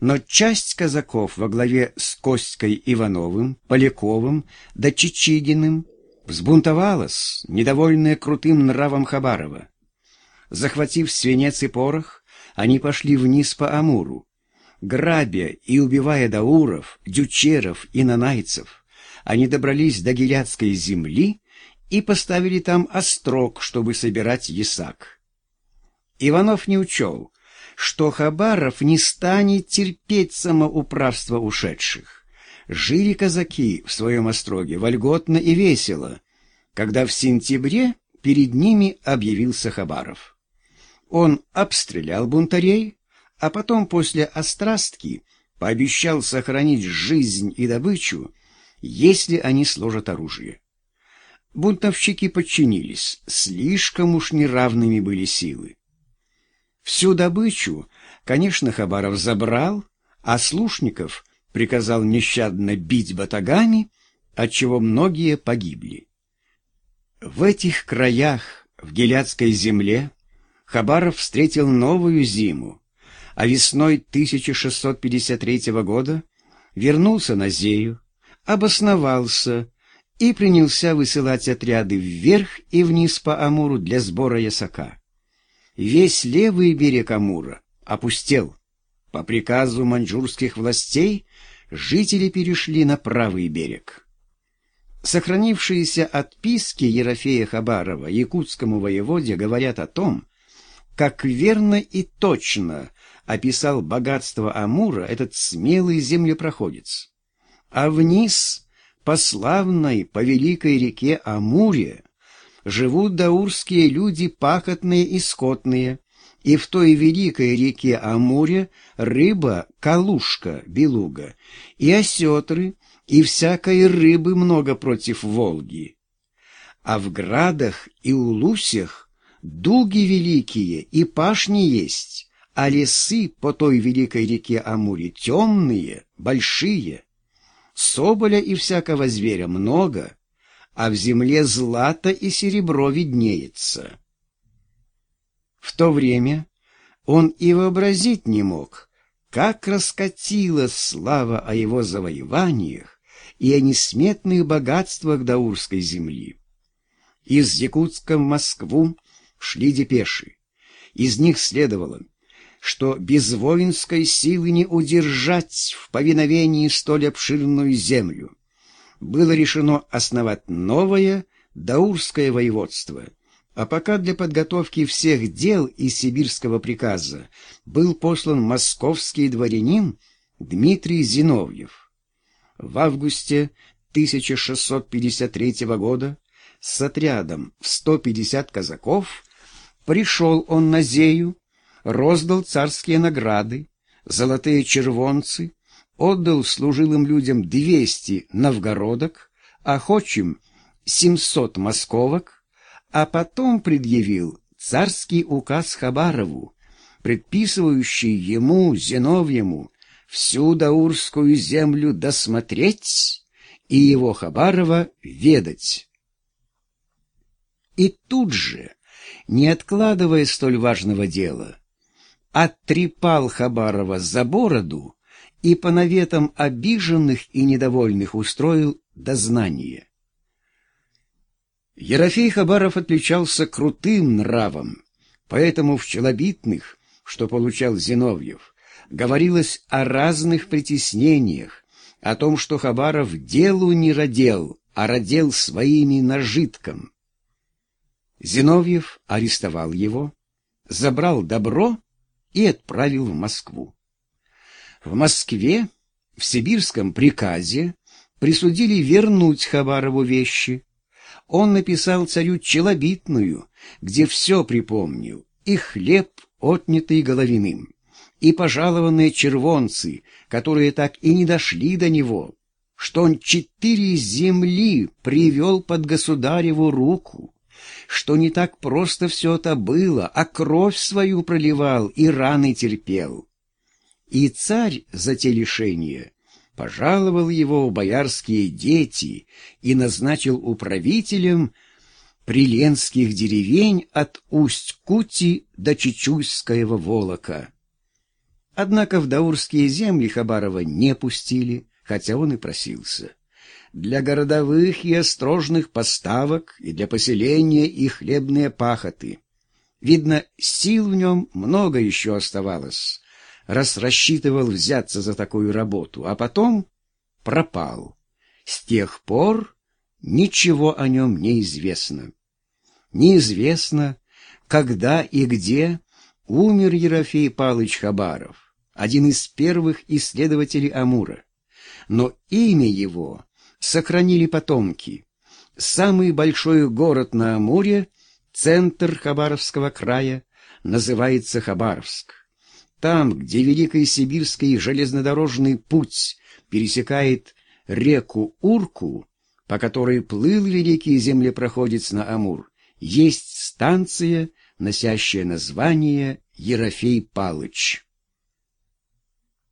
Но часть казаков во главе с Костькой Ивановым, Поляковым да Чичигиным взбунтовалась, недовольная крутым нравом Хабарова. Захватив свинец и порох, они пошли вниз по Амуру. Грабя и убивая дауров, дючеров и нанайцев, они добрались до Гиляцкой земли и поставили там острог, чтобы собирать ясак. Иванов не учел, что Хабаров не станет терпеть самоуправство ушедших. Жили казаки в своем остроге вольготно и весело, когда в сентябре перед ними объявился Хабаров. Он обстрелял бунтарей, а потом после острастки пообещал сохранить жизнь и добычу, если они сложат оружие. Бунтовщики подчинились, слишком уж неравными были силы. Всю добычу, конечно, Хабаров забрал, а слушников приказал нещадно бить батагами, отчего многие погибли. В этих краях, в Геляцкой земле, Хабаров встретил новую зиму, а весной 1653 года вернулся на Зею, обосновался и принялся высылать отряды вверх и вниз по Амуру для сбора ясака. Весь левый берег Амура опустел. По приказу маньчжурских властей жители перешли на правый берег. Сохранившиеся отписки Ерофея Хабарова якутскому воеводе говорят о том, как верно и точно описал богатство Амура этот смелый землепроходец. А вниз, по славной, по великой реке Амуре, живут даурские люди пахотные и скотные, и в той великой реке Амуре рыба — калушка, белуга, и осетры, и всякой рыбы много против Волги. А в градах и улусях дуги великие и пашни есть, а лесы по той великой реке Амуре темные, большие. Соболя и всякого зверя много — а в земле злато и серебро виднеется. В то время он и вообразить не мог, как раскатилась слава о его завоеваниях и о несметных богатствах Даурской земли. Из Якутска в Москву шли депеши. Из них следовало, что без воинской силы не удержать в повиновении столь обширную землю было решено основать новое Даурское воеводство. А пока для подготовки всех дел из сибирского приказа был послан московский дворянин Дмитрий Зиновьев. В августе 1653 года с отрядом в 150 казаков пришел он на Зею, роздал царские награды, золотые червонцы, отдал служилым людям 200 новгородок, охочим 700 московок, а потом предъявил царский указ Хабарову, предписывающий ему, Зиновьему, всю даурскую землю досмотреть и его Хабарова ведать. И тут же, не откладывая столь важного дела, оттрепал Хабарова за бороду и по наветам обиженных и недовольных устроил дознание. Ерофей Хабаров отличался крутым нравом, поэтому в челобитных, что получал Зиновьев, говорилось о разных притеснениях, о том, что Хабаров делу не родил, а родил своими нажитком. Зиновьев арестовал его, забрал добро и отправил в Москву. В Москве в сибирском приказе присудили вернуть Хабарову вещи. Он написал царю челобитную, где все припомнил, и хлеб, отнятый Головиным, и пожалованные червонцы, которые так и не дошли до него, что он четыре земли привел под государеву руку, что не так просто все это было, а кровь свою проливал и раны терпел. И царь за те лишения пожаловал его в боярские дети и назначил управителем приленских деревень от Усть-Кути до Чечуйского Волока. Однако в даурские земли Хабарова не пустили, хотя он и просился. Для городовых и острожных поставок и для поселения и хлебные пахоты. Видно, сил в нем много еще оставалось, раз рассчитывал взяться за такую работу, а потом пропал. С тех пор ничего о нем не известно. Неизвестно, когда и где умер Ерофей Палыч Хабаров, один из первых исследователей Амура. Но имя его сохранили потомки. Самый большой город на Амуре, центр Хабаровского края, называется Хабаровск. Там, где Великий Сибирский железнодорожный путь пересекает реку Урку, по которой плыл великий землепроходец на Амур, есть станция, носящая название Ерофей Палыч.